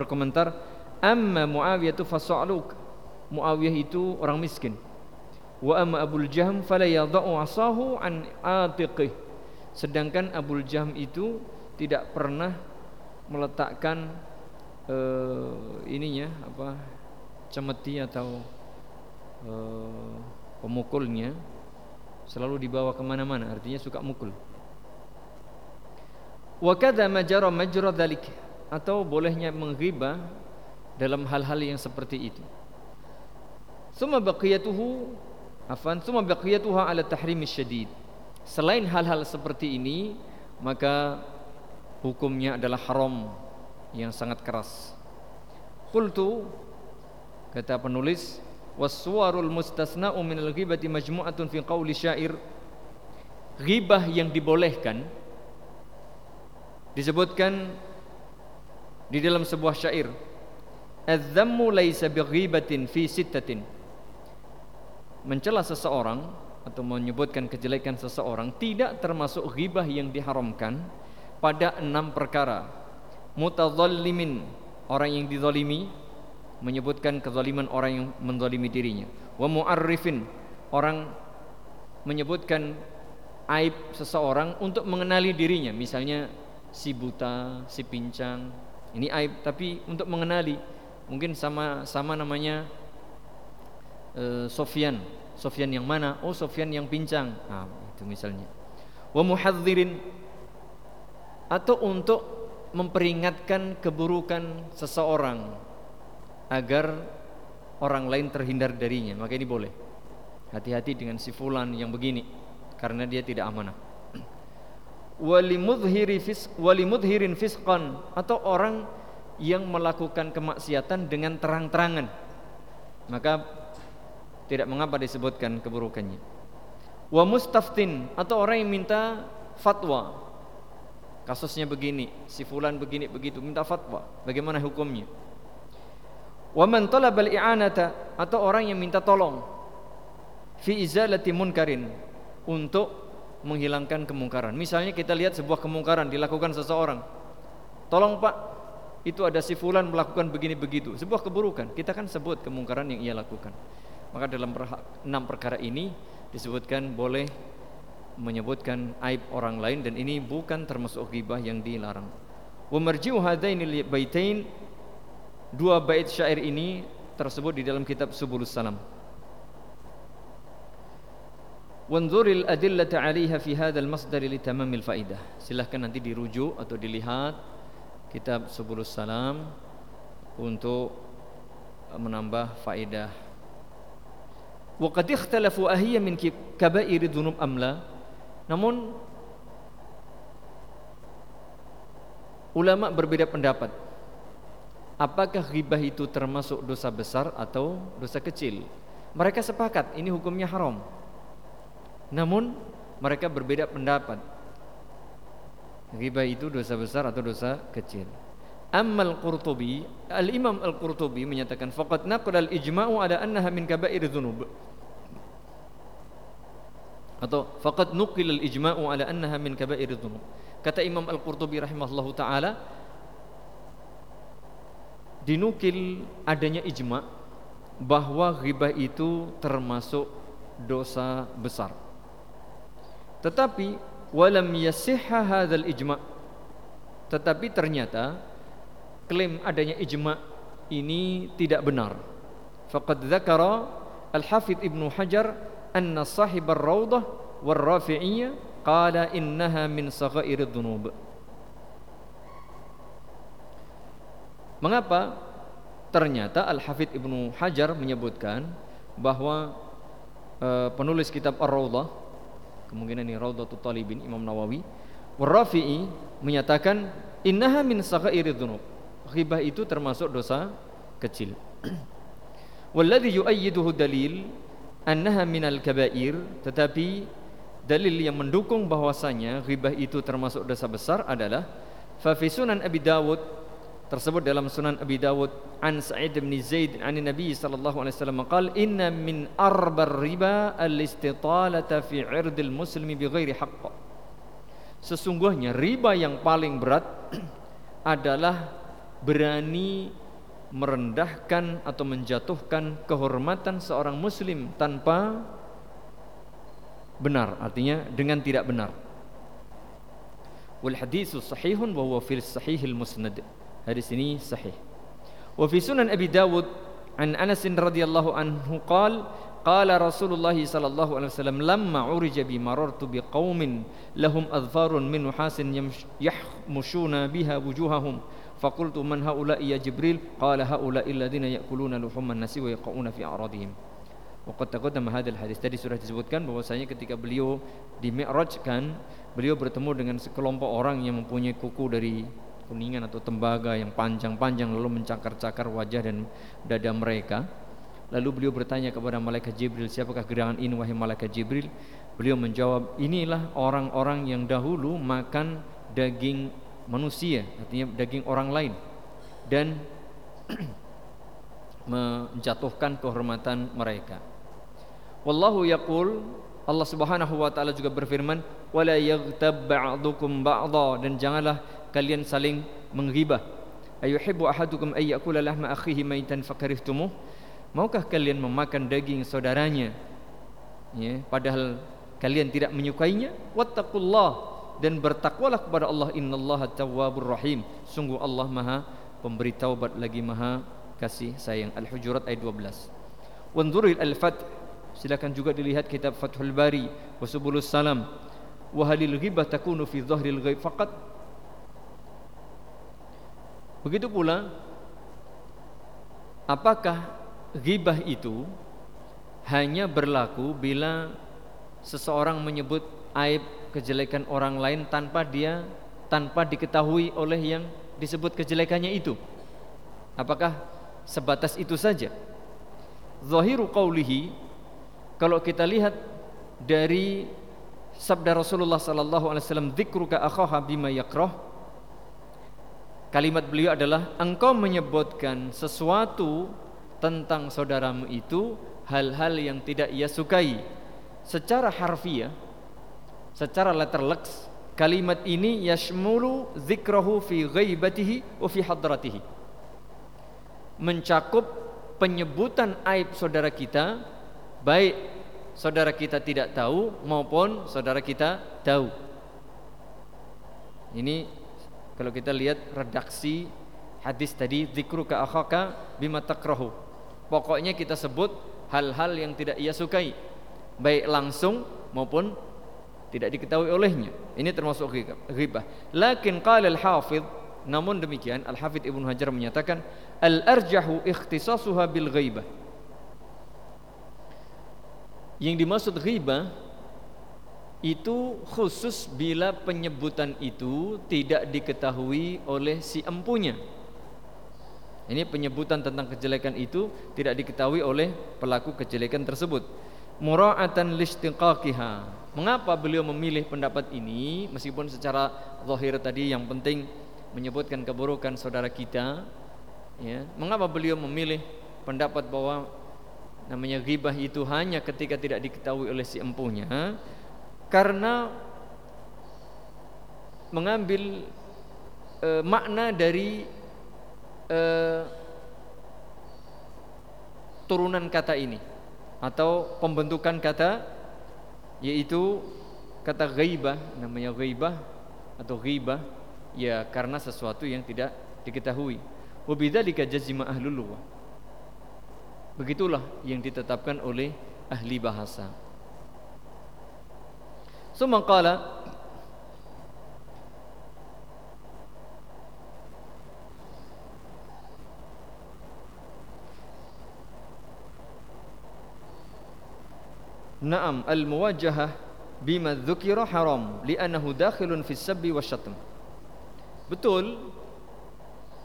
berkomentar amma Muawiyah itu fasaluk. Muawiyah itu orang miskin. Wa amma Abu Jahm fala yadau asahu an atiqih. Sedangkan Abu Jahm itu tidak pernah meletakkan uh, ininya apa cemeti atau uh, pemukulnya selalu dibawa ke mana-mana artinya suka mukul. Wa kadza majra majra dhalik atau bolehnya menghibah dalam hal-hal yang seperti itu. Suma baqiyatuhu afan suma baqiyatuha ala tahrim syadid. Selain hal-hal seperti ini, maka hukumnya adalah haram yang sangat keras. Qultu kata penulis waswarul mustasna'u min al-ghibati majmu'atun fi qawli syair ghibah yang dibolehkan disebutkan di dalam sebuah syair Az-zammu laisa bighibatin fi sittatin Mencela seseorang atau menyebutkan kejelekan seseorang tidak termasuk ghibah yang diharamkan pada enam perkara. Mutadzallimin orang yang dizalimi menyebutkan kezaliman orang yang menzalimi dirinya. Wa mu'arrifin orang menyebutkan aib seseorang untuk mengenali dirinya, misalnya si buta, si pincang, ini aib tapi untuk mengenali mungkin sama sama namanya uh, Sofyan. Sofyan yang mana? Oh, Sofyan yang pincang. Nah, itu misalnya. Wa muhadzirin atau untuk memperingatkan keburukan seseorang agar orang lain terhindar darinya. Maka ini boleh. Hati-hati dengan si fulan yang begini karena dia tidak amanah walimudhiri fis walimudhirin atau orang yang melakukan kemaksiatan dengan terang-terangan. Maka tidak mengapa disebutkan keburukannya. Wa mustaftin. Atau orang yang minta fatwa. Kasusnya begini si fulan begini begitu minta fatwa. Bagaimana hukumnya? Wa man talabal i'anata. Atau orang yang minta tolong. Fi izalati munkarin. Untuk menghilangkan kemungkaran. Misalnya kita lihat sebuah kemungkaran dilakukan seseorang. Tolong Pak, itu ada si fulan melakukan begini begitu. Sebuah keburukan. Kita kan sebut kemungkaran yang ia lakukan. Maka dalam enam perkara ini disebutkan boleh menyebutkan aib orang lain dan ini bukan termasuk ghibah yang dilarang. Wa marji'u hadaini baitain dua bait syair ini tersebut di dalam kitab Subulus Salam. Wanzuril adillata 'alaiha fi hadzal masdar li tamamil faidah. Silahkan nanti dirujuk atau dilihat kitab Subulus Salam untuk menambah faedah. Wa qad ikhtalafu ahiyya min kaba'ir dzunub amla. Namun ulama berbeda pendapat. Apakah ghibah itu termasuk dosa besar atau dosa kecil? Mereka sepakat ini hukumnya haram. Namun mereka berbeda pendapat. Riba itu dosa besar atau dosa kecil. Ammal Qurtubi, Al-Imam Al-Qurtubi menyatakan faqad naqala al-ijma'u ala annaha min kaba'ir dzunub. Atau faqad nuqila al-ijma'u ala annaha min kaba'ir dzunub. Kata Imam Al-Qurtubi rahimahullahu taala dinukil adanya ijma' bahwa ghibah itu termasuk dosa besar. Tetapi walam yasihha hadzal ijma. Tetapi ternyata klaim adanya ijma ini tidak benar. Faqad dzakara Al-Hafidz Ibnu Hajar anna sahib ar-rawdah war-rafi'iyyah qala innaha min saghair dzunub. Mengapa? Ternyata Al-Hafidz Ibnu Hajar menyebutkan bahwa uh, penulis kitab Ar-Rawdah kemungkinan ini Raudhatul Talibin Imam Nawawi Warafi'i menyatakan innaha min saghairi dzunub ghibah itu termasuk dosa kecil. Walladhi yu'ayyiduhu dalil annaha minal kabair. Tetapi dalil yang mendukung bahwasanya ghibah itu termasuk dosa besar adalah fa fi sunan Abi Dawud tersebut dalam Sunan Abi Dawud. An Sa'id bin Zaid an Nabi sallallahu alaihi wasallam qal inna min arbar riba al-istitalata fi 'irdil muslimi bighairi haqq. Sesungguhnya riba yang paling berat adalah berani merendahkan atau menjatuhkan kehormatan seorang muslim tanpa benar artinya dengan tidak benar. Wal haditsu sahihun wa huwa fil sahihil musnad Hadis ini sahih. Wa fi Sunan Abi Dawud an Anas radhiyallahu anhu qala qala Rasulullah sallallahu alaihi wasallam lamma urija bi marartu bi qaumin lahum adfarun min nuhasin yahmushuna biha wujuhahum. Faqultu man haula'i ya Jibril? Qala haula'i alladziina ya'kuluna luhumman nasi wa yaqauna fi aradihim. Waqad taqaddama hadzal tadi sudah disebutkan bahwasanya ketika beliau di Mi'raj kan beliau bertemu dengan sekelompok orang yang mempunyai kuku dari kuningan atau tembaga yang panjang-panjang lalu mencakar-cakar wajah dan dada mereka. Lalu beliau bertanya kepada malaikat Jibril siapakah gerangan ini wahai malaikat Jibril? Beliau menjawab inilah orang-orang yang dahulu makan daging manusia artinya daging orang lain dan menjatuhkan kehormatan mereka. Wallahu yaqul Allah Subhanahu wa taala juga berfirman wala yaghtab ba'dukum ba'dha dan janganlah kalian saling menggibah ayuhibbu ahadukum ay yakula lahma akhihi maitan fakarihtumuh maukah kalian memakan daging saudaranya? Ya padahal kalian tidak menyukainya? Wattaqullah. Dan bertakwalah kepada Allah innallaha tawwabur rahim. Sungguh Allah maha pemberi taubat lagi maha kasih sayang. Al-Hujurat ayat 12 wanzuril al-fath silakan juga dilihat kitab Fathul Bari wa Subulus Salam. Wa ghibah takunu fi dhahril ghaib. Faqat begitu pula apakah ghibah itu hanya berlaku bila seseorang menyebut aib kejelekan orang lain tanpa dia tanpa diketahui oleh yang disebut kejelekannya itu? Apakah sebatas itu saja? Zahiru qaulihi kalau kita lihat dari sabda Rasulullah sallallahu alaihi wasallam dzikruka akhaha bima yakrah kalimat beliau adalah engkau menyebutkan sesuatu tentang saudaramu itu hal-hal yang tidak ia sukai. Secara harfiah secara letterlex kalimat ini yashmulu zikrahu fi ghaibatihi wa fi hadratihi. Mencakup penyebutan aib saudara kita baik saudara kita tidak tahu maupun saudara kita tahu. Ini kalau kita lihat redaksi hadis tadi zikruka akhaka bima takrahu pokoknya kita sebut hal-hal yang tidak ia sukai baik langsung maupun tidak diketahui olehnya. Ini termasuk ghibah. Lakin qala al-hafidh namun demikian Al-Hafidh Ibnu Hajar menyatakan al-arjahu ikhtisasuha bil ghaibah. Yang dimaksud ghibah itu khusus bila penyebutan itu tidak diketahui oleh si empunya. Ini penyebutan tentang kejelekan itu tidak diketahui oleh pelaku kejelekan tersebut. Mura'atan listiqaqiha Mengapa beliau memilih pendapat ini meskipun secara zahir tadi yang penting menyebutkan keburukan saudara kita ya mengapa beliau memilih pendapat bahwa namanya ghibah itu hanya ketika tidak diketahui oleh si empunya karena mengambil e, makna dari e, turunan kata ini atau pembentukan kata yaitu kata ghaibah namanya ghaibah atau ghibah ya karena sesuatu yang tidak diketahui. Wabidzalika jazima ahlul lughah begitulah yang ditetapkan oleh ahli bahasa summa qala Naam al-muwajjahah bima dzukira haram li'annahu dakhilun fi sabbi wasyatm. Betul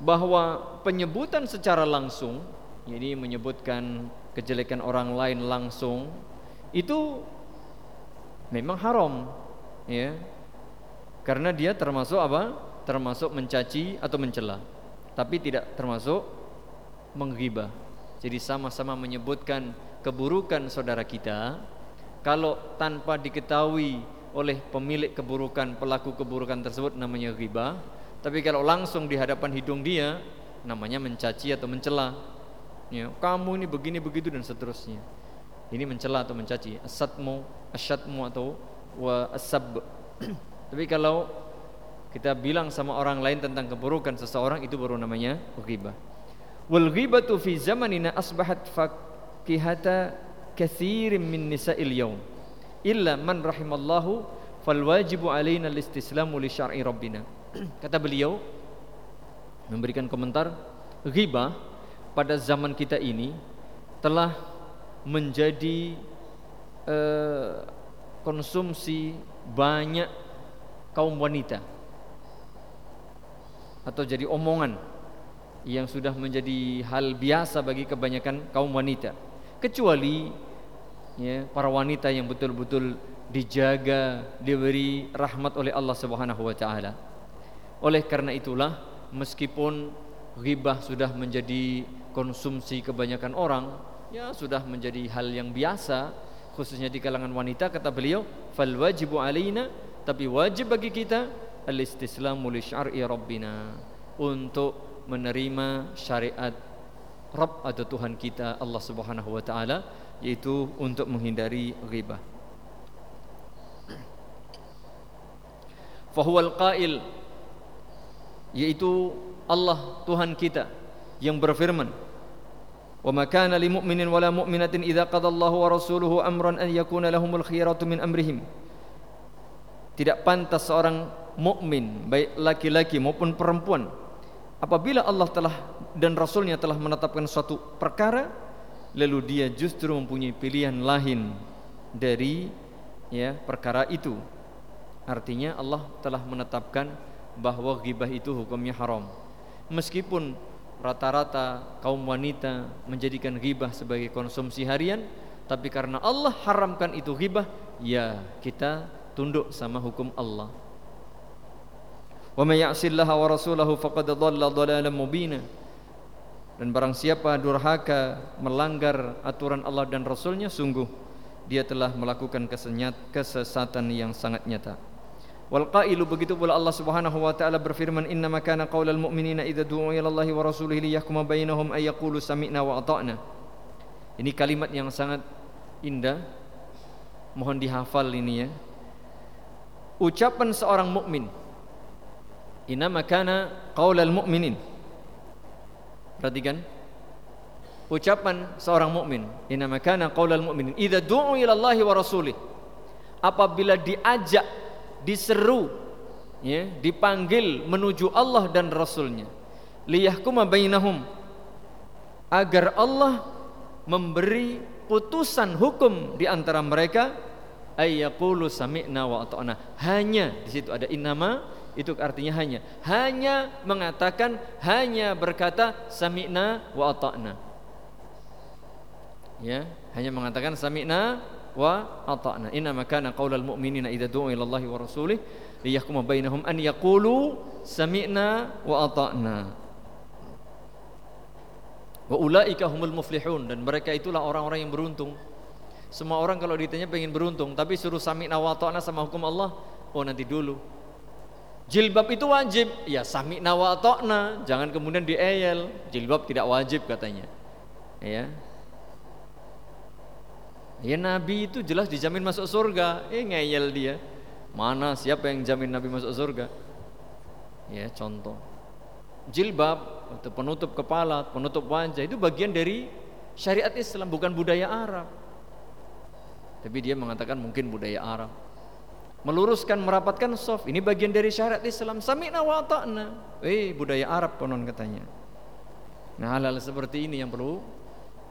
bahwa penyebutan secara langsung jadi menyebutkan kejelekan orang lain langsung itu memang haram ya. Karena dia termasuk apa? Termasuk mencaci atau mencela. Tapi tidak termasuk menggibah. Jadi sama-sama menyebutkan keburukan saudara kita kalau tanpa diketahui oleh pemilik keburukan pelaku keburukan tersebut namanya riba tapi kalau langsung di hadapan hidung dia namanya mencaci atau mencela. Ya, kamu ini begini begitu dan seterusnya. Ini mencela atau mencaci. Asatmu, asyatmu atau wa asab. Tapi kalau kita bilang sama orang lain tentang keburukan seseorang itu baru namanya ghibah. Wal ghibatu fi zamanina asbahat fakihata kathirin min nisa'il yawm illa man rahimallahu fal wajibu alaina al-istislamu li syar'i rabbina. Kata beliau memberikan komentar ghibah pada zaman kita ini telah menjadi uh, konsumsi banyak kaum wanita. Atau jadi omongan yang sudah menjadi hal biasa bagi kebanyakan kaum wanita. Kecuali ya para wanita yang betul-betul dijaga diberi rahmat oleh Allah Subhanahu wa taala. Oleh karena itulah meskipun ghibah sudah menjadi konsumsi kebanyakan orang ya sudah menjadi hal yang biasa khususnya di kalangan wanita kata beliau fal wajibu alaina tapi wajib bagi kita al-istislamu li syar'i rabbina untuk menerima syariat Rabb atau Tuhan kita Allah Subhanahu wa taala yaitu untuk menghindari ghibah. Fahuwal qail yaitu Allah Tuhan kita yang berfirman Lil mu'minin wala mu'minatin idza qada Allahu wa rasuluhu amran an yakuna lahumul khiyaratu min amrihim. Tidak pantas seorang mukmin baik laki-laki maupun perempuan apabila Allah telah dan Rasulnya telah menetapkan suatu perkara lalu dia justru mempunyai pilihan lain dari ya perkara itu. Artinya Allah telah menetapkan bahwa ghibah itu hukumnya haram. Meskipun rata-rata kaum wanita menjadikan ghibah sebagai konsumsi harian tapi karena Allah haramkan itu ghibah ya kita tunduk sama hukum Allah Wa may ya'sillaha wa rasulahu faqad dhalla dhalalan mubina. Dan barang siapa durhaka melanggar aturan Allah dan Rasulnya sungguh dia telah melakukan kesesatan yang sangat nyata. Wal qailu begitu pula Allah Subhanahu wa taala berfirman inna ma kana qaulal mu'minina idza du'u ila Allahi wa rasulihi liyahkuma bainahum ay yaqulu sami'na wa ata'na. Ini kalimat yang sangat indah. Mohon dihafal ini ya. Ucapan seorang mukmin Inama kana qaulal mu'minin. Perhatikan ucapan seorang mukmin. Inama kana qaulal mu'minin idza du'u ila Allah wa rasulih. Apabila diajak, diseru, ya, dipanggil menuju Allah dan Rasulnya. Liyahkuma bainahum agar Allah memberi putusan hukum di antara mereka ayyaqulu sami'na wa ata'na. Hanya di situ ada inama itu artinya hanya hanya mengatakan hanya berkata sami'na wa ata'na ya hanya mengatakan sami'na wa ata'na. Inna makana qaulal mu'minina idza du'u ila Allahi wa rasulih liyahkuma bainahum an yaqulu sami'na wa ata'na. Wa ulaika humul muflihun. Dan mereka itulah orang-orang yang beruntung. Semua orang kalau ditanya pengen beruntung tapi suruh sami'na wa ata'na sama hukum Allah oh nanti dulu. Jilbab itu wajib, ya sami nawa tokna, jangan kemudian dieyel. Jilbab tidak wajib katanya. Ya. Ya Nabi itu jelas dijamin masuk surga, eh ngeyel dia. Mana siapa yang jamin Nabi masuk surga? Ya contoh. Jilbab atau penutup kepala, penutup wajah itu bagian dari syariat Islam bukan budaya Arab. Tapi dia mengatakan mungkin budaya Arab meluruskan merapatkan soft ini bagian dari syariat Islam sami'na wa ta'na eh budaya Arab konon katanya nah hal-hal seperti ini yang perlu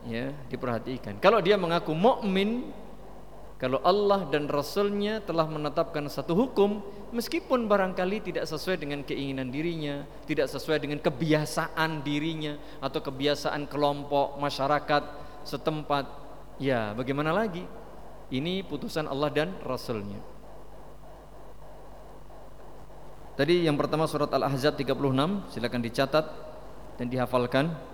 ya diperhatikan. Kalau dia mengaku mukmin kalau Allah dan Rasulnya telah menetapkan satu hukum meskipun barangkali tidak sesuai dengan keinginan dirinya tidak sesuai dengan kebiasaan dirinya atau kebiasaan kelompok masyarakat setempat ya bagaimana lagi? Ini putusan Allah dan Rasulnya. Tadi yang pertama surat Al-Ahzab 36 silakan dicatat dan dihafalkan.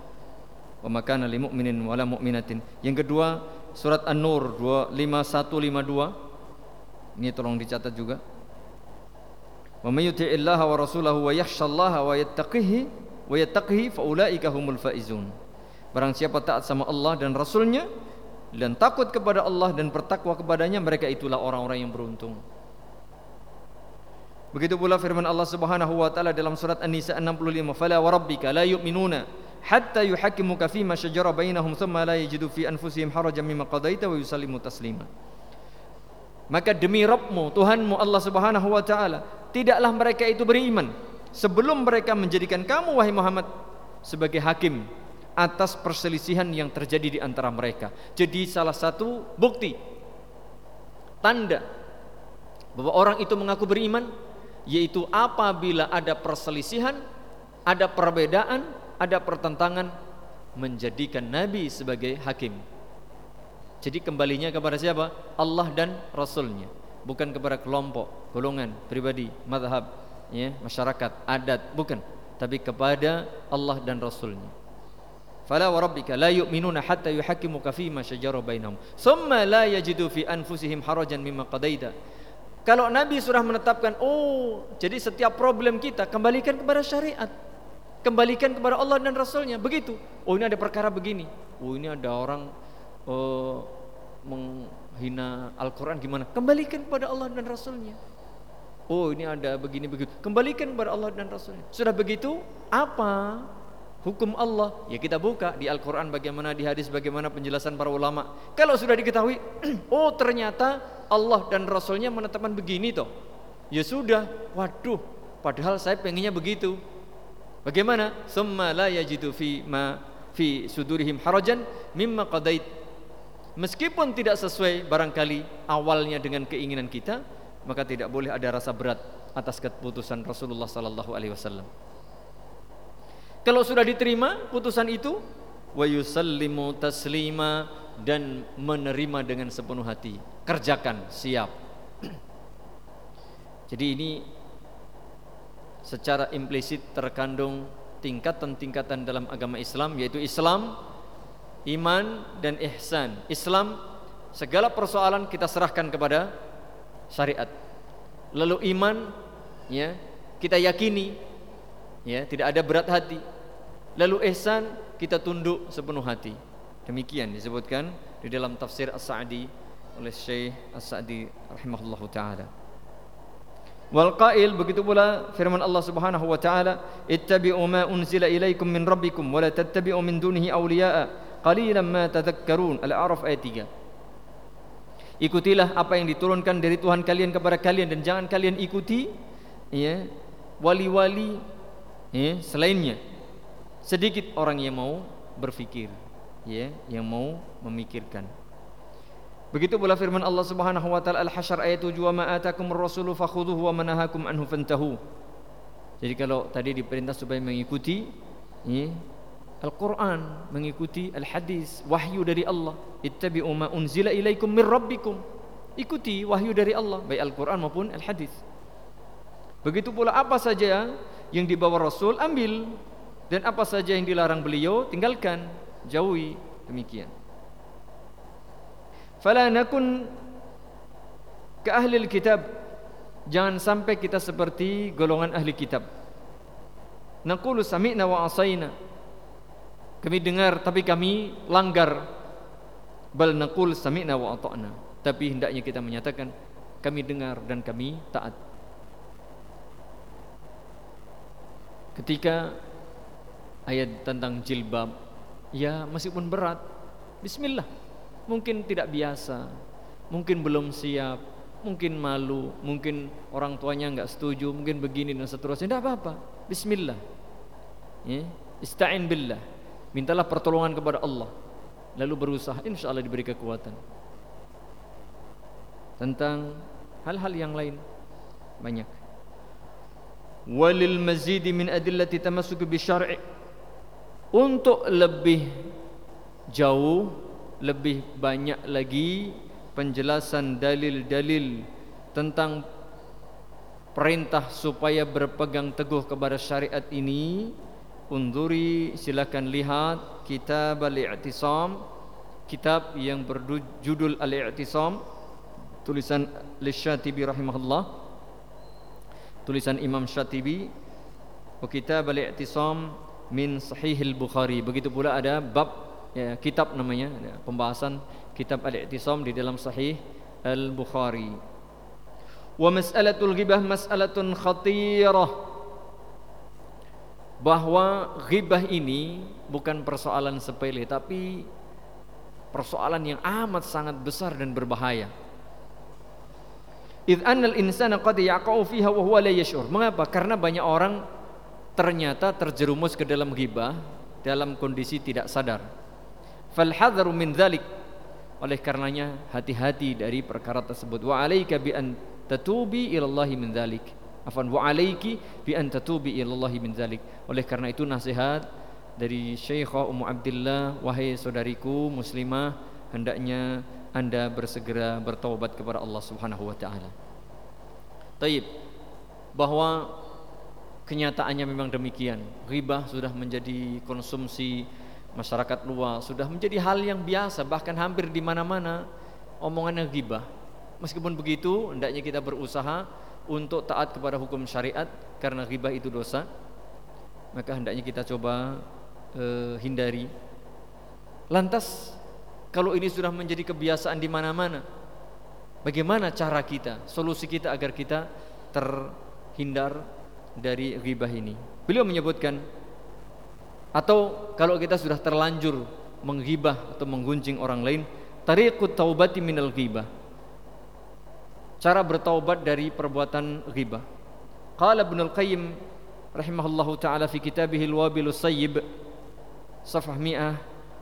Wa makana lil mu'minin wala mu'minatin. Yang kedua surat An-Nur 5152. Ini tolong dicatat juga. Wa may yuti'illaha wa rasulahu wa yakhshallaha wa yattaqihi wa yattaqihi fa ulaika humul faizun. Barang siapa taat sama Allah dan Rasulnya dan takut kepada Allah dan bertakwa kepadanya mereka itulah orang-orang yang beruntung. Begitu pula firman Allah Subhanahu wa taala dalam surat An-Nisa 65, "Fala wa rabbika la yu'minuna hatta yuhakkimuka fima shajara bainahum thumma la yajidu fi anfusihim harajan mimma qadaita wa yusallimu taslima." Maka demi Rabbmu, Tuhanmu Allah Subhanahu wa taala, tidaklah mereka itu beriman sebelum mereka menjadikan kamu wahai Muhammad sebagai hakim atas perselisihan yang terjadi di antara mereka. Jadi salah satu bukti tanda bahwa orang itu mengaku beriman yaitu apabila ada perselisihan, ada perbedaan, ada pertentangan menjadikan nabi sebagai hakim. Jadi kembalinya kepada siapa? Allah dan Rasulnya. Bukan kepada kelompok, golongan, pribadi, madhab ya, Masyarakat, adat, bukan. Tapi kepada Allah dan Rasulnya. Fala wa rabbika la yu'minuna hatta yuhakkimuka fima shajara bainahum. Thumma la yajidu fi anfusihim harajan mimma qadaita kalau Nabi sudah menetapkan oh jadi setiap problem kita kembalikan kepada syariat kembalikan kepada Allah dan Rasulnya begitu oh ini ada perkara begini oh ini ada orang oh, menghina Al-Quran gimana? Kembalikan kepada Allah dan Rasulnya. Oh ini ada begini begitu. Kembalikan kepada Allah dan Rasulnya. Sudah begitu, apa hukum Allah? Ya kita buka di Al-Quran bagaimana, di hadis bagaimana penjelasan para ulama. Kalau sudah diketahui, oh ternyata Allah dan Rasulnya menetapkan begini toh. Ya sudah, waduh, padahal saya pengennya begitu. Bagaimana? Summa la yajidu fi ma fi sudurihim harajan mimma qadait Meskipun tidak sesuai barangkali awalnya dengan keinginan kita, maka tidak boleh ada rasa berat atas keputusan Rasulullah sallallahu alaihi wasallam. Kalau sudah diterima putusan itu, wa yusallimu taslima dan menerima dengan sepenuh hati. Kerjakan, siap. Jadi ini secara implisit terkandung tingkatan-tingkatan dalam agama Islam yaitu Islam iman dan ihsan. Islam segala persoalan kita serahkan kepada syariat. Lalu iman ya, kita yakini ya, tidak ada berat hati. Lalu ihsan kita tunduk sepenuh hati. Demikian disebutkan di dalam tafsir As-Sa'di oleh Syekh As-Sa'di rahimahullahu taala. Wal qail begitu pula firman Allah Subhanahu wa taala, "Ittabi'u ma unzila ilaikum min rabbikum wa la tattabi'u min dunihi awliya'a." qalilan ma tadhakkarun. Al-A'raf ayat 3 Ikutilah apa yang diturunkan dari Tuhan kalian kepada kalian dan jangan kalian ikuti ya wali-wali ya selainnya. Sedikit orang yang mau berfikir ya yang mau memikirkan Begitu pula firman Allah Subhanahu wa taala Al-Hasyr ayat 7 wa ma atakumur rasulu fakhudhuhu wa manahakum anhu fantahu. Jadi kalau tadi diperintah supaya mengikuti ya, Al-Quran mengikuti Al-Hadis wahyu dari Allah ittabi'u ma unzila ilaikum min rabbikum. Ikuti wahyu dari Allah baik Al-Quran maupun Al-Hadis. Begitu pula apa saja yang dibawa Rasul ambil. Dan apa saja yang dilarang beliau tinggalkan jauhi. Demikian fala nakun ke ahli kitab jangan sampai kita seperti golongan ahli kitab naqulu sami'na wa asaina kami dengar tapi kami langgar. Bal naqul sami'na wa ata'na. Tapi hendaknya kita menyatakan kami dengar dan kami taat. Ketika ayat tentang jilbab, ya meskipun berat, bismillah. Mungkin tidak biasa, mungkin belum siap, mungkin malu, mungkin orang tuanya enggak setuju, mungkin begini dan seterusnya. Tidak apa-apa. Bismillah. Ya, ista'in billah. Mintalah pertolongan kepada Allah. Lalu berusaha. Insya Allah diberi kekuatan. Tentang hal-hal yang lain. Banyak. Walil mazid min adillati tamassuk bi syar'i. Untuk lebih jauh lebih banyak lagi penjelasan dalil-dalil tentang perintah supaya berpegang teguh kepada syariat ini Unduri silakan lihat kitab Al-I'tisam kitab yang berjudul Al-I'tisam tulisan Syatibi rahimahullah tulisan Imam Syatibi wa kitab Al-I'tisam min Sahihil Bukhari. Begitu pula ada bab ya, kitab namanya pembahasan kitab Al-I'tisam di dalam Sahih Al-Bukhari. Wa mas'alatul ghibah mas'alatun khatirah. Bahwa ghibah ini bukan persoalan sepele tapi persoalan yang amat sangat besar dan berbahaya. Idh annal insana qad yaqa'u fiha wa huwa la yash'ur. Mengapa? Karena banyak orang ternyata terjerumus ke dalam ghibah dalam kondisi tidak sadar. Fal hadharu min dzalik. Oleh karenanya hati-hati dari perkara tersebut. Wa alaika bi an tatubi ila Allah min dzalik. Afan wa alaiki bi an tatubi ila Allah min dzalik. Oleh karena itu nasihat dari Syekhah Ummu Abdullah wahai saudariku muslimah hendaknya anda bersegera bertaubat kepada Allah Subhanahu wa taala. Taib bahwa kenyataannya memang demikian. Riba sudah menjadi konsumsi masyarakat luas, sudah menjadi hal yang biasa bahkan hampir di mana-mana omongannya ghibah. Meskipun begitu, hendaknya kita berusaha untuk taat kepada hukum syariat karena ghibah itu dosa. Maka hendaknya kita coba uh, hindari. Lantas kalau ini sudah menjadi kebiasaan di mana-mana, bagaimana cara kita, solusi kita agar kita terhindar dari ghibah ini? Beliau menyebutkan atau kalau kita sudah terlanjur menghibah atau menggunjing orang lain, tariqut taubati minal ghibah. Cara bertaubat dari perbuatan ghibah. Qala Ibnu Al-Qayyim rahimahullahu taala fi kitabih Al-Wabilus Sayyib safhah 100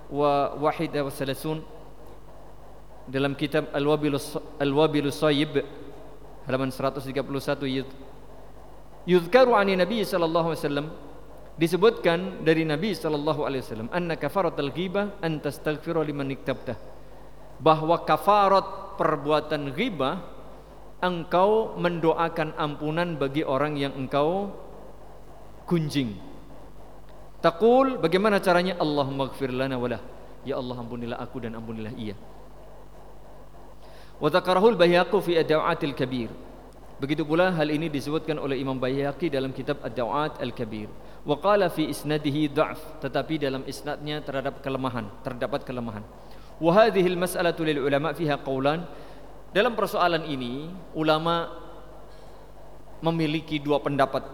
wa wahida wa salasun dalam kitab Al-Wabilus Al-Wabilus Sayyib halaman 131 yuzkaru ani Nabi sallallahu alaihi wasallam disebutkan dari Nabi sallallahu alaihi wasallam anna kafaratul ghibah an tastaghfira liman iktabtah. Bahwa kafarat perbuatan ghibah engkau mendoakan ampunan bagi orang yang engkau gunjing Taqul bagaimana caranya? Allahumma gfir lana walah Ya Allah ampunilah aku dan ampunilah ia. Wa zakarahul Baihaqi fi Ad-Da'atil Kabir Begitu pula hal ini disebutkan oleh Imam Baihaqi dalam kitab Ad-Da'at Al-Kabir Wa qala fi isnadihi tetapi dalam isnadnya terhadap kelemahan terdapat kelemahan Wa hadhihi al-mas'alatu lil ulama fiha qawlan Dalam persoalan ini ulama memiliki dua pendapat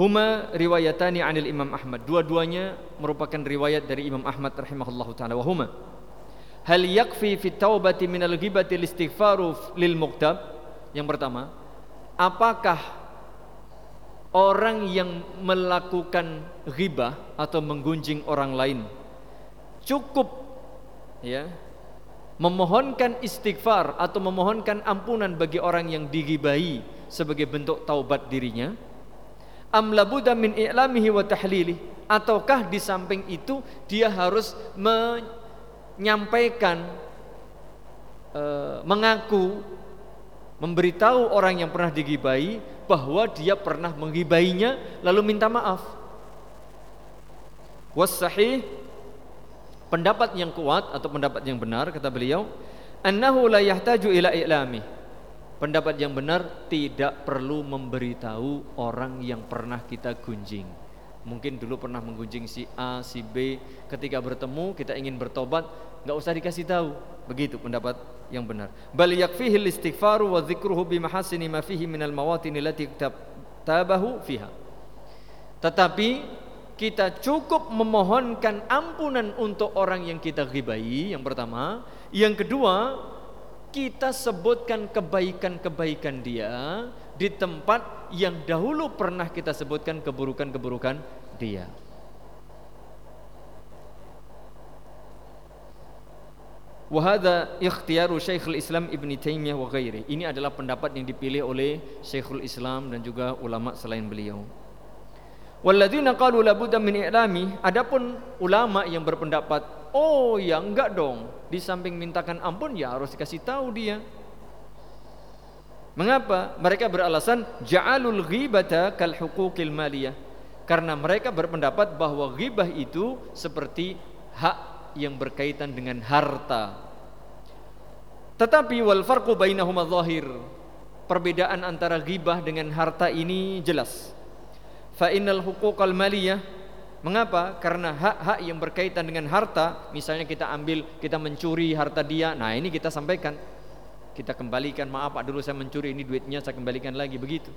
Huma riwayatani anil Imam Ahmad. Dua-duanya merupakan riwayat dari Imam Ahmad rahimahullahu taala. Wa huma Hal yakfi fi taubati minal ghibati istighfaru lil muqtab? Yang pertama, apakah orang yang melakukan ghibah atau menggunjing orang lain cukup ya memohonkan istighfar atau memohonkan ampunan bagi orang yang digibahi sebagai bentuk taubat dirinya? am labuda min i'lamihi wa tahlili ataukah di samping itu dia harus menyampaikan e, mengaku memberitahu orang yang pernah digibai bahwa dia pernah menggibainya lalu minta maaf was pendapat yang kuat atau pendapat yang benar kata beliau annahu la yahtaju ila i'lami Pendapat yang benar tidak perlu memberitahu orang yang pernah kita gunjing. Mungkin dulu pernah menggunjing si A, si B, ketika bertemu kita ingin bertobat, nggak usah dikasih tahu. Begitu pendapat yang benar. Bal yakfihi istighfaru wa dzikruhu bi mahasini ma fihi minal mawatin allati tabahu fiha. Tetapi kita cukup memohonkan ampunan untuk orang yang kita ghibai yang pertama, yang kedua kita sebutkan kebaikan-kebaikan dia di tempat yang dahulu pernah kita sebutkan keburukan-keburukan dia. Wahada ikhtiaru Syekhul Islam Ibn Taimiyah wa ghairi. Ini adalah pendapat yang dipilih oleh Syekhul Islam dan juga ulama selain beliau. Walladzina qalu la budda min i'lami, adapun ulama yang berpendapat, oh ya enggak dong, di samping mintakan ampun ya harus dikasih tahu dia. Mengapa? Mereka beralasan ja'alul ghibata kal huquqil maliyah. Karena mereka berpendapat bahwa ghibah itu seperti hak yang berkaitan dengan harta. Tetapi wal farqu bainahuma zahir. Perbedaan antara ghibah dengan harta ini jelas fa innal huquqal maliyah Mengapa? Karena hak-hak yang berkaitan dengan harta, misalnya kita ambil, kita mencuri harta dia. Nah, ini kita sampaikan. Kita kembalikan, maaf Pak dulu saya mencuri ini duitnya saya kembalikan lagi begitu.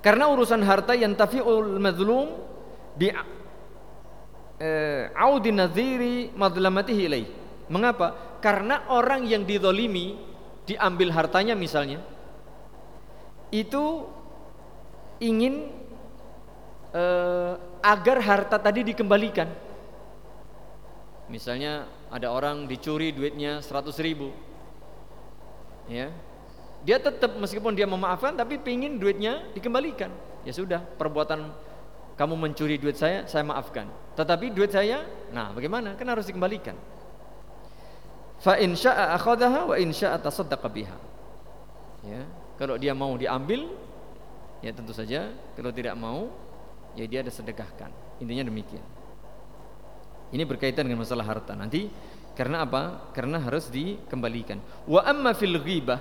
Karena urusan harta yang tafi'ul mazlum bi eh, audi nadhiri madlamatihi ilaih. Mengapa? Karena orang yang didolimi diambil hartanya misalnya itu ingin eh, agar harta tadi dikembalikan. Misalnya ada orang dicuri duitnya 100 ribu, ya, dia tetap meskipun dia memaafkan tapi pingin duitnya dikembalikan. Ya sudah, perbuatan kamu mencuri duit saya, saya maafkan. Tetapi duit saya, nah bagaimana? Kan harus dikembalikan. Fa in syaa'a akhadaha wa in syaa'a tasaddaqa biha. Ya, kalau dia mau diambil, ya tentu saja. Kalau tidak mau, ya dia ada sedekahkan intinya demikian ini berkaitan dengan masalah harta. Nanti karena apa? Karena harus dikembalikan. Wa amma fil ghibah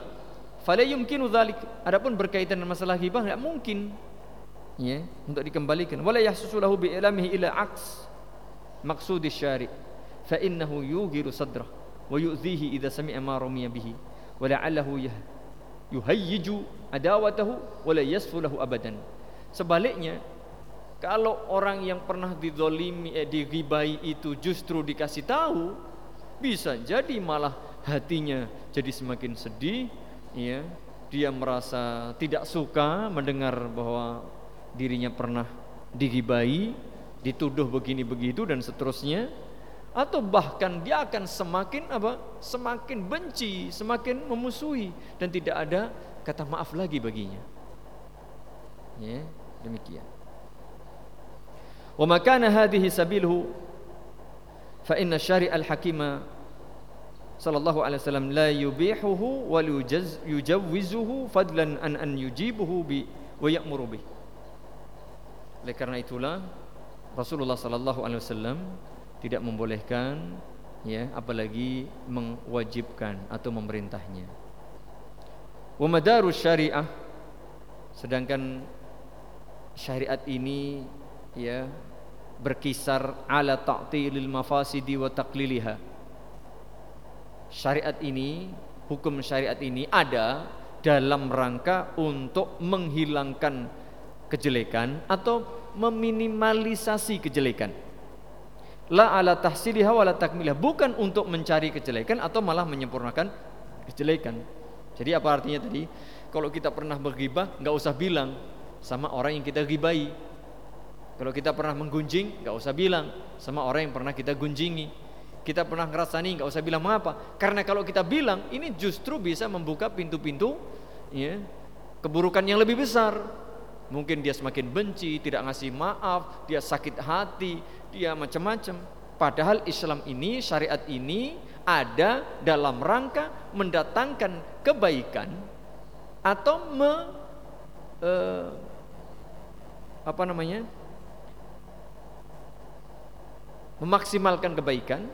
fala yumkinu dzalik adapun berkaitan dengan masalah ghibah tidak mungkin ya untuk dikembalikan. Wala yahsusulahu bi ilamihi ila aks maqsud syari. Fa innahu yughiru sadrah wa yu'dhihi idza sami'a ma rumiya bihi. Wa la'allahu yuhayyiju adawatahu wa la yasfu lahu abadan. Sebaliknya kalau orang yang pernah didolimi, eh, digibai itu justru dikasih tahu, bisa jadi malah hatinya jadi semakin sedih, ya. Dia merasa tidak suka mendengar bahwa dirinya pernah digibai, dituduh begini begitu dan seterusnya, atau bahkan dia akan semakin apa? Semakin benci, semakin memusuhi dan tidak ada kata maaf lagi baginya. Ya, demikian wa ma kana hadhihi sabiluhu fa inna syari' al-hakima sallallahu alaihi wasallam la yubihuhu wa yujawwizuhu fadlan an an yujibuhu bi wa ya'muru bih. Oleh karena itulah Rasulullah sallallahu alaihi wasallam tidak membolehkan ya apalagi mewajibkan atau memerintahnya. Wa madarus syariah sedangkan syariat ini ya berkisar ala ta'tilil mafasidi wa taqliliha. Syariat ini, hukum syariat ini ada dalam rangka untuk menghilangkan kejelekan atau meminimalisasi kejelekan. La ala tahsiliha wa la takmilah, bukan untuk mencari kejelekan atau malah menyempurnakan kejelekan. Jadi apa artinya tadi? Kalau kita pernah bergibah, nggak usah bilang sama orang yang kita gibai kalau kita pernah menggunjing, nggak usah bilang sama orang yang pernah kita gunjingi. Kita pernah ngerasani, nggak usah bilang mengapa. Karena kalau kita bilang, ini justru bisa membuka pintu-pintu ya, keburukan yang lebih besar. Mungkin dia semakin benci, tidak ngasih maaf, dia sakit hati, dia macam-macam. Padahal Islam ini, syariat ini ada dalam rangka mendatangkan kebaikan atau me, eh, apa namanya memaksimalkan kebaikan,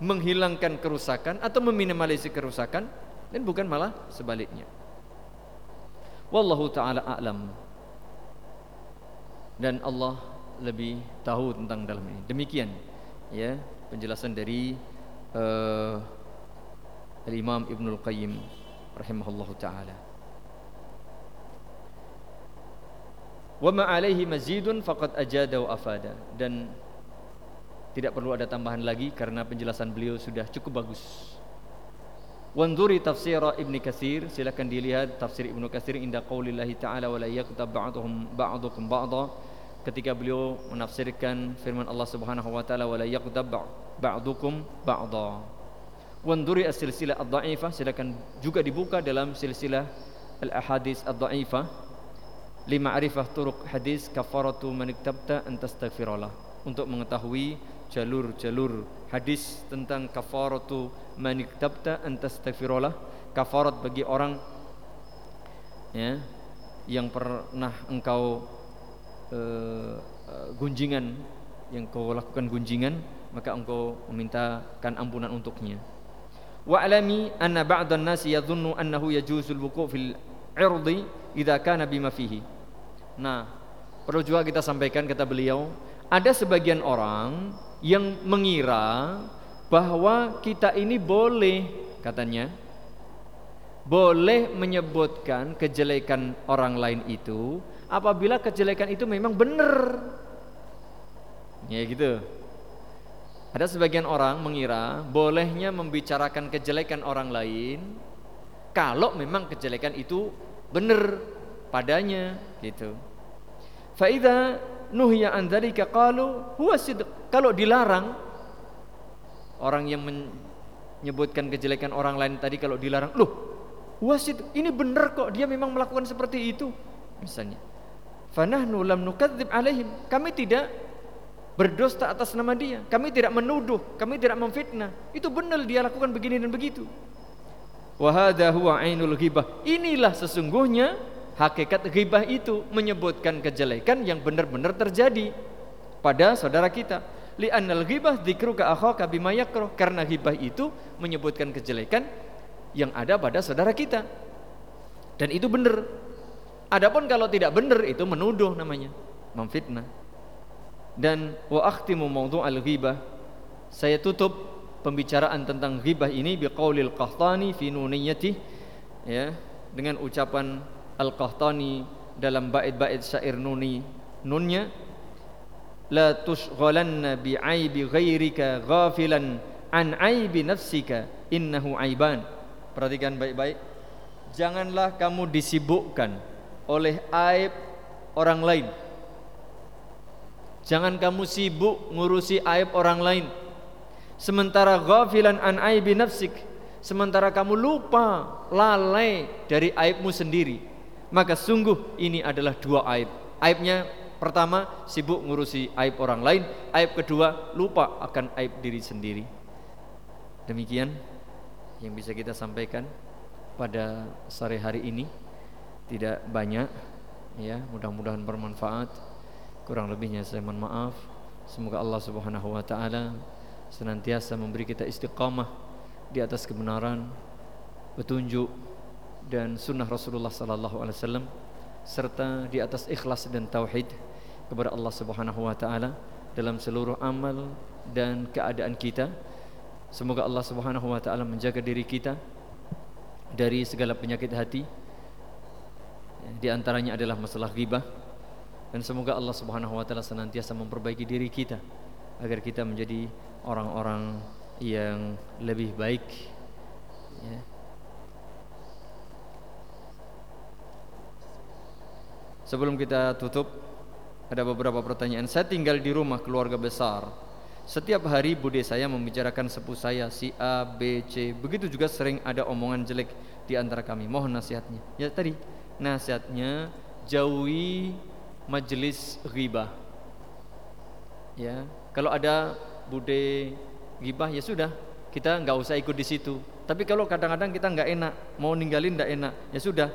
menghilangkan kerusakan atau meminimalisir kerusakan dan bukan malah sebaliknya. Wallahu taala a'lam. Dan Allah lebih tahu tentang dalam ini. Demikian ya penjelasan dari uh, Al-Imam Ibnul Qayyim rahimahullahu taala. Wa ma alaihi mazidun faqad ajada wa afada dan tidak perlu ada tambahan lagi karena penjelasan beliau sudah cukup bagus. Wanzuri tafsir Ibnu Katsir, silakan dilihat tafsir Ibnu Katsir. Inda qaulillahi ta'ala wa la yaktab ba'dhum ba'dukum ba'dha. Ketika beliau menafsirkan firman Allah Subhanahu wa taala wa la yaktab ba'dukum ba'dha. Wanzuri as-silsilah ad-dha'ifah, silakan juga dibuka dalam silsilah al-ahadits ad-dha'ifah lima arifah turuq hadis kafaratu man iktabta an untuk mengetahui jalur-jalur hadis tentang kafaratu maniktabta antastaghfirullah kafarat bagi orang ya yang pernah engkau uh, gunjingan yang kau lakukan gunjingan maka engkau memintakan ampunan untuknya. Wa alami anna ba'dhan nasi yadhunnu annahu yajuzul wuqu' fil 'irdi idza kana bima fihi. Nah perlu juga kita sampaikan kata beliau, ada sebagian orang yang mengira bahwa kita ini boleh katanya boleh menyebutkan kejelekan orang lain itu apabila kejelekan itu memang benar. Ya gitu. Ada sebagian orang mengira bolehnya membicarakan kejelekan orang lain kalau memang kejelekan itu benar padanya gitu. Faida nuhya an dzalika qalu huwa sidq. Kalau dilarang orang yang menyebutkan kejelekan orang lain tadi kalau dilarang, loh, huwa sidq. Ini benar kok dia memang melakukan seperti itu. Misalnya. Fanahnu lam nukadzib alaihim. Kami tidak berdusta atas nama dia. Kami tidak menuduh, kami tidak memfitnah. Itu benar dia lakukan begini dan begitu. Wa hadza huwa ainul ghibah. Inilah sesungguhnya hakikat ghibah itu menyebutkan kejelekan yang benar-benar terjadi pada saudara kita. Li'annal ghibah dzikruka akhaka bima yakrah karena ghibah itu menyebutkan kejelekan yang ada pada saudara kita. Dan itu benar. Adapun kalau tidak benar itu menuduh namanya. Memfitnah. Dan wa akhtimu al ghibah. Saya tutup pembicaraan tentang ghibah ini biqaulil qahtani fi nuniyati ya dengan ucapan Al-Qahtani dalam bait-bait syair nuni. Nunnya la tushghalanna bi aibi ghairika ghafilan an aibi nafsika innahu aiban. Perhatikan baik-baik. Janganlah kamu disibukkan oleh aib orang lain. Jangan kamu sibuk ngurusi aib orang lain. Sementara ghafilan an aibi nafsik sementara kamu lupa lalai dari aibmu sendiri maka sungguh ini adalah dua aib. Aibnya pertama sibuk ngurusi aib orang lain, aib kedua lupa akan aib diri sendiri. Demikian yang bisa kita sampaikan pada sore hari ini. Tidak banyak ya, mudah-mudahan bermanfaat. Kurang lebihnya saya mohon maaf. Semoga Allah Subhanahu wa taala senantiasa memberi kita istiqamah di atas kebenaran, petunjuk dan sunnah Rasulullah sallallahu alaihi wasallam serta di atas ikhlas dan tauhid kepada Allah Subhanahu wa taala dalam seluruh amal dan keadaan kita. Semoga Allah Subhanahu wa taala menjaga diri kita dari segala penyakit hati. Di antaranya adalah masalah ghibah. Dan semoga Allah Subhanahu wa taala senantiasa memperbaiki diri kita agar kita menjadi orang-orang yang lebih baik ya, Sebelum kita tutup ada beberapa pertanyaan. Saya tinggal di rumah keluarga besar. Setiap hari bude saya membicarakan sepupu saya si A, B, C. Begitu juga sering ada omongan jelek di antara kami. Mohon nasihatnya. Ya tadi nasihatnya jauhi majelis ghibah. Ya, kalau ada bude ghibah ya sudah, kita nggak usah ikut di situ. Tapi kalau kadang-kadang kita nggak enak, mau ninggalin nggak enak, ya sudah,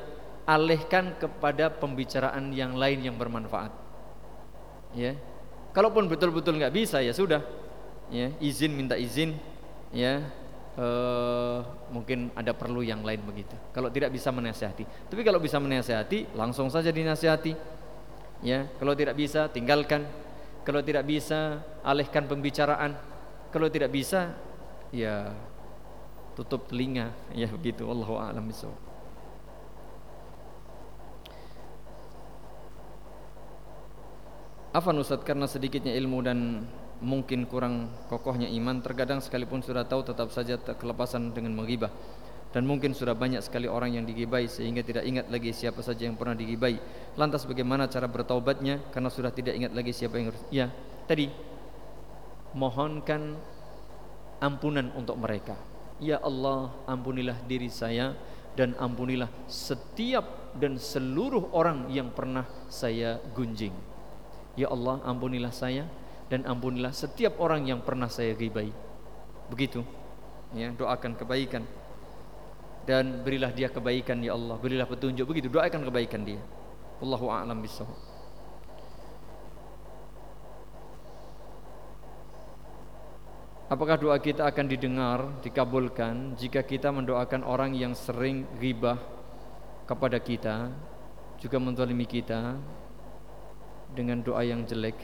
alihkan kepada pembicaraan yang lain yang bermanfaat. Ya. Kalaupun betul-betul nggak bisa ya sudah. Ya, izin minta izin ya. Uh, mungkin ada perlu yang lain begitu. Kalau tidak bisa menasihati. Tapi kalau bisa menasihati, langsung saja dinasihati. Ya, kalau tidak bisa tinggalkan. Kalau tidak bisa, alihkan pembicaraan. Kalau tidak bisa, ya tutup telinga. Ya begitu. Allahu a'lam bishawab. Afan Ustaz karena sedikitnya ilmu dan mungkin kurang kokohnya iman terkadang sekalipun sudah tahu tetap saja kelepasan dengan menggibah. Dan mungkin sudah banyak sekali orang yang digibai sehingga tidak ingat lagi siapa saja yang pernah digibai. Lantas bagaimana cara bertaubatnya? Karena sudah tidak ingat lagi siapa yang harus ya tadi mohonkan ampunan untuk mereka. Ya Allah ampunilah diri saya dan ampunilah setiap dan seluruh orang yang pernah saya gunjing Ya Allah ampunilah saya dan ampunilah setiap orang yang pernah saya ghibai. Begitu. Ya, doakan kebaikan. Dan berilah dia kebaikan ya Allah, berilah petunjuk begitu, doakan kebaikan dia. Allahu a'lam bishawab. Apakah doa kita akan didengar, dikabulkan jika kita mendoakan orang yang sering ghibah kepada kita, juga mentolimi kita, dengan doa yang jelek.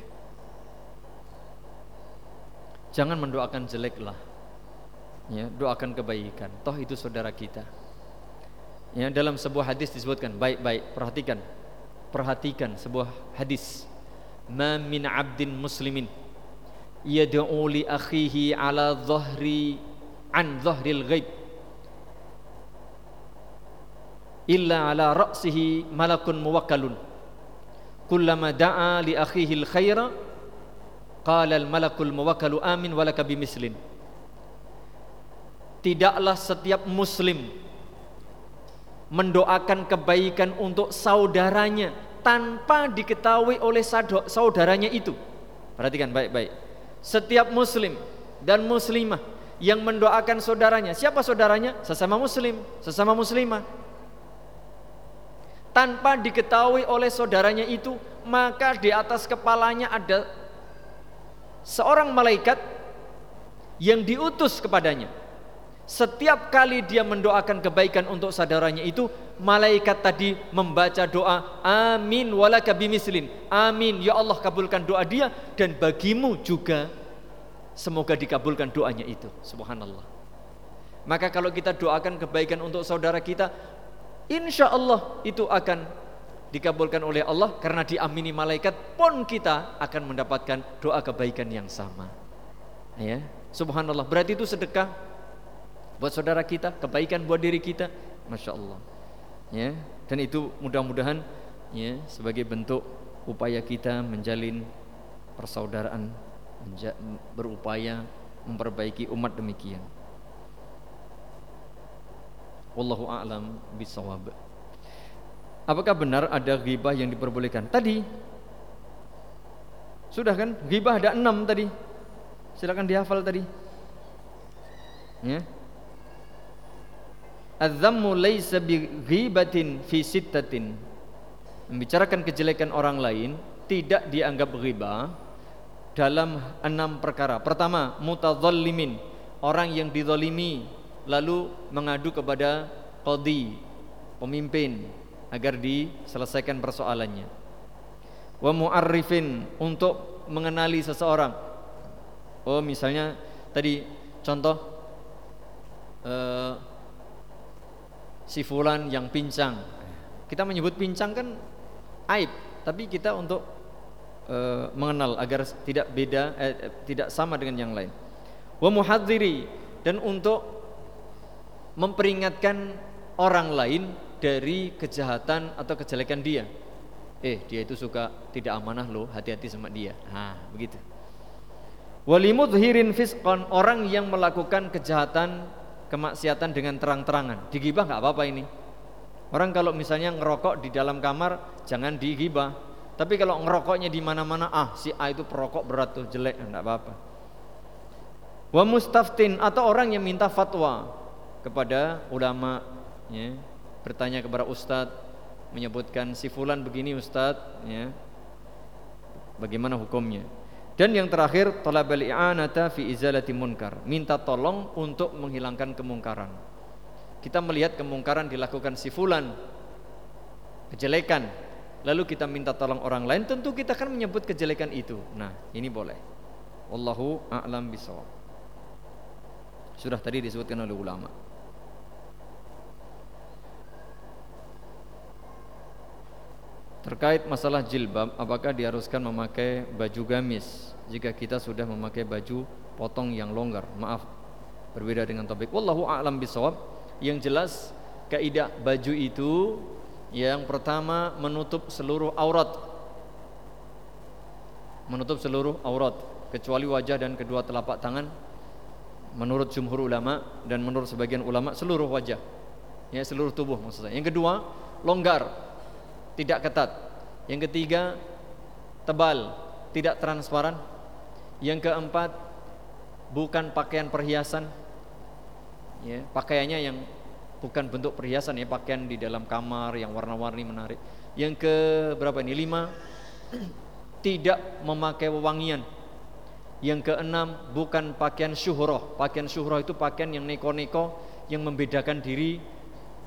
Jangan mendoakan jelek lah. Ya, doakan kebaikan. Toh itu saudara kita. Ya, dalam sebuah hadis disebutkan baik-baik perhatikan. Perhatikan sebuah hadis. Ma min 'abdin muslimin yad'u li akhihi ala dhahri an dhahril ghaib illa ala ra'sihi malakun muwakkalun kullama da'a li akhihi al-khaira qala al-malakul muwakkalu amin walaka bimislin tidaklah setiap muslim mendoakan kebaikan untuk saudaranya tanpa diketahui oleh saudaranya itu. Perhatikan baik-baik. Setiap muslim dan muslimah yang mendoakan saudaranya siapa saudaranya? Sesama muslim sesama muslimah tanpa diketahui oleh saudaranya itu maka di atas kepalanya ada seorang malaikat yang diutus kepadanya. Setiap kali dia mendoakan kebaikan untuk saudaranya itu malaikat tadi membaca doa amin walaka bimislin amin ya Allah kabulkan doa dia. Dan bagimu juga semoga dikabulkan doanya itu. Subhanallah. Maka kalau kita doakan kebaikan untuk saudara kita insya Allah itu akan dikabulkan oleh Allah karena diamini malaikat pun kita akan mendapatkan doa kebaikan yang sama. Ya subhanallah. Berarti itu sedekah buat saudara kita kebaikan buat diri kita. Masya Allah. Ya dan itu mudah-mudahan ya sebagai bentuk upaya kita menjalin persaudaraan berupaya memperbaiki umat demikian Wallahu a'lam bisawab. Apakah benar ada ghibah yang diperbolehkan? Tadi sudah kan? Ghibah ada enam tadi. Silakan dihafal tadi. Ya. Az-zammu bi ghibatin fi sittatin. Membicarakan kejelekan orang lain tidak dianggap ghibah dalam enam perkara. Pertama, mutadzallimin, orang yang dizalimi lalu mengadu kepada qadhi pemimpin agar diselesaikan persoalannya. Wa mu'arrifin untuk mengenali seseorang. Oh misalnya tadi contoh uh, si fulan yang pincang. Kita menyebut pincang kan aib tapi kita untuk uh, mengenal agar tidak beda eh, tidak sama dengan yang lain. Wa muhadziri dan untuk memperingatkan orang lain dari kejahatan atau kejelekan dia. Eh, dia itu suka tidak amanah loh, hati-hati sama dia. Nah, begitu. Walimudhirin fisqan orang yang melakukan kejahatan, kemaksiatan dengan terang-terangan. Digibah nggak apa-apa ini. Orang kalau misalnya ngerokok di dalam kamar jangan digibah. Tapi kalau ngerokoknya di mana-mana, ah si A itu perokok berat tuh jelek, enggak apa-apa. Wa mustaftin atau orang yang minta fatwa kepada ulama ya, bertanya kepada ustadz menyebutkan si fulan begini ustadz ya, bagaimana hukumnya. Dan yang terakhir talabal i'anata fi izalati munkar minta tolong untuk menghilangkan kemungkaran. Kita melihat kemungkaran dilakukan si fulan kejelekan lalu kita minta tolong orang lain tentu kita akan menyebut kejelekan itu. Nah ini boleh. Wallahu a'lam bisawab sudah tadi disebutkan oleh ulama Terkait masalah jilbab, apakah diharuskan memakai baju gamis jika kita sudah memakai baju potong yang longgar? Maaf, berbeda dengan topik. Wallahu a'lam bisawab. Yang jelas kaidah baju itu yang pertama menutup seluruh aurat. Menutup seluruh aurat kecuali wajah dan kedua telapak tangan menurut jumhur ulama dan menurut sebagian ulama seluruh wajah. Ya, seluruh tubuh maksudnya. Yang kedua, longgar tidak ketat. Yang ketiga, tebal, tidak transparan. Yang keempat, bukan pakaian perhiasan. Ya, pakaiannya yang bukan bentuk perhiasan ya, pakaian di dalam kamar yang warna-warni menarik. Yang ke berapa ini? Lima, tidak memakai wewangian. Yang keenam, bukan pakaian syuhroh. Pakaian syuhroh itu pakaian yang neko-neko yang membedakan diri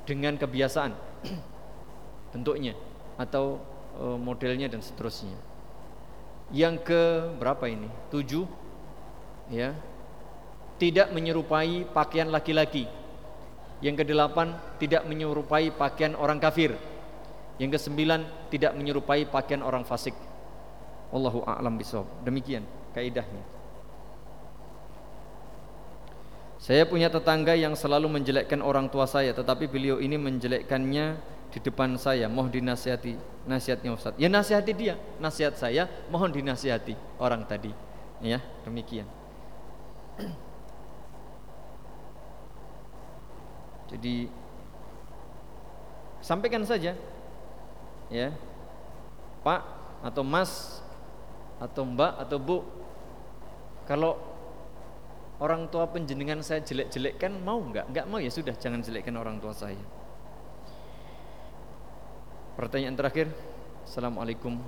dengan kebiasaan bentuknya atau e, modelnya dan seterusnya. Yang ke berapa ini? Tujuh ya. Tidak menyerupai pakaian laki-laki. Yang kedelapan tidak menyerupai pakaian orang kafir. Yang kesembilan tidak menyerupai pakaian orang fasik. Wallahu a'lam bishawab. Demikian kaidahnya. Saya punya tetangga yang selalu menjelekkan orang tua saya, tetapi beliau ini menjelekkannya di depan saya. Mohon dinasihati, nasihatnya Ustaz. Ya nasihati dia, nasihat saya, mohon dinasihati orang tadi. Ya, demikian. Jadi sampaikan saja, ya, Pak atau Mas atau Mbak atau Bu, kalau orang tua penjenengan saya jelek-jelekkan mau nggak? Nggak mau ya sudah jangan jelekkan orang tua saya. Pertanyaan terakhir. Assalamualaikum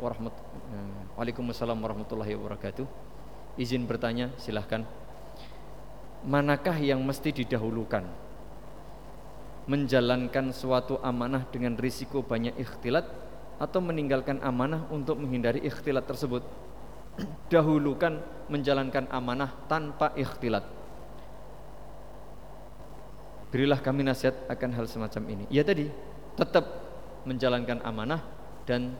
warahmatullahi eh, warahmatullahi wabarakatuh. Izin bertanya, silahkan. Manakah yang mesti didahulukan? Menjalankan suatu amanah dengan risiko banyak ikhtilat atau meninggalkan amanah untuk menghindari ikhtilat tersebut? dahulukan menjalankan amanah tanpa ikhtilat. Berilah kami nasihat akan hal semacam ini. Ya tadi, tetap menjalankan amanah dan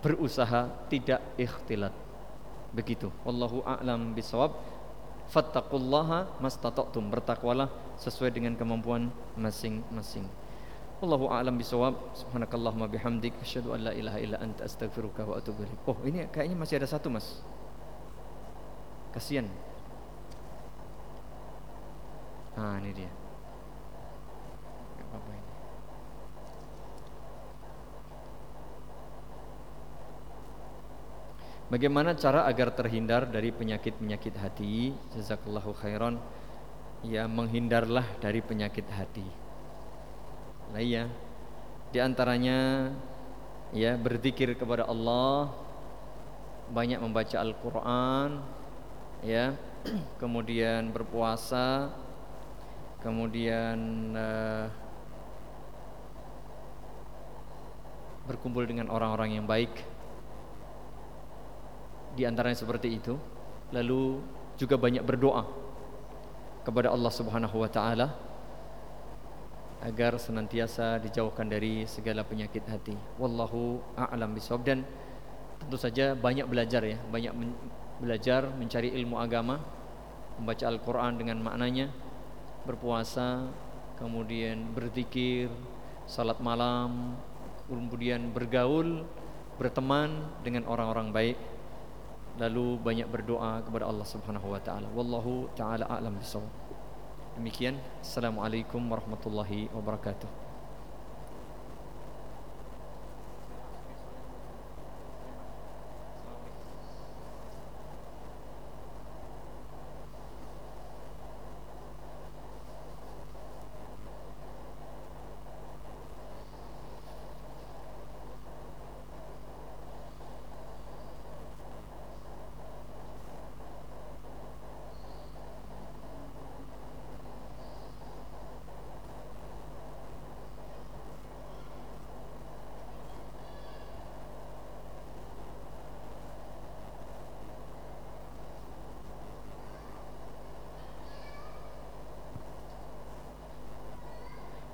berusaha tidak ikhtilat. Begitu. Wallahu a'lam bisawab. Fattaqullaha mastata'tum. Bertakwalah sesuai dengan kemampuan masing-masing. Allahu a'lam bisawab. Subhanakallahumma bihamdik asyhadu an la ilaha illa anta astaghfiruka wa atubu ilaik. Oh, ini kayaknya masih ada satu, Mas. Kasihan. Ah, ini dia. apa ini. Bagaimana cara agar terhindar dari penyakit-penyakit hati? Jazakallahu khairan. Ya, menghindarlah dari penyakit hati. Nah iya. Di antaranya ya berzikir kepada Allah. Banyak membaca Al-Qur'an ya. Kemudian berpuasa. Kemudian uh, berkumpul dengan orang-orang yang baik di antaranya seperti itu. Lalu juga banyak berdoa kepada Allah Subhanahu wa taala agar senantiasa dijauhkan dari segala penyakit hati. Wallahu a'lam bishawab. Dan tentu saja banyak belajar ya, banyak men belajar mencari ilmu agama, membaca Al-Qur'an dengan maknanya, berpuasa, kemudian berzikir, salat malam, kemudian bergaul, berteman dengan orang-orang baik, lalu banyak berdoa kepada Allah Subhanahu wa taala. Wallahu taala a'lam bishawab. Demikian Assalamualaikum warahmatullahi wabarakatuh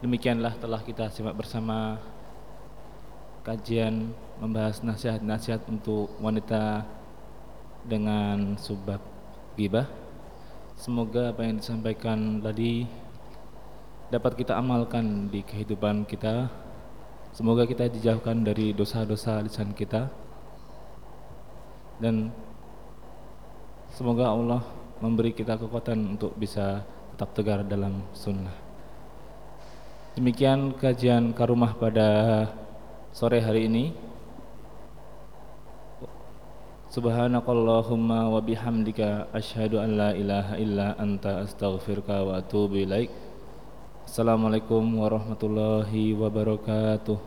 Demikianlah telah kita simak bersama kajian membahas nasihat-nasihat untuk wanita dengan sebab gibah. Semoga apa yang disampaikan tadi dapat kita amalkan di kehidupan kita. Semoga kita dijauhkan dari dosa-dosa lisan kita. Dan semoga Allah memberi kita kekuatan untuk bisa tetap tegar dalam sunnah. Demikian kajian karumah pada sore hari ini. Subhanakallahumma wa bihamdika asyhadu an la ilaha illa anta astaghfiruka wa atubu ilaik. Assalamualaikum warahmatullahi wabarakatuh.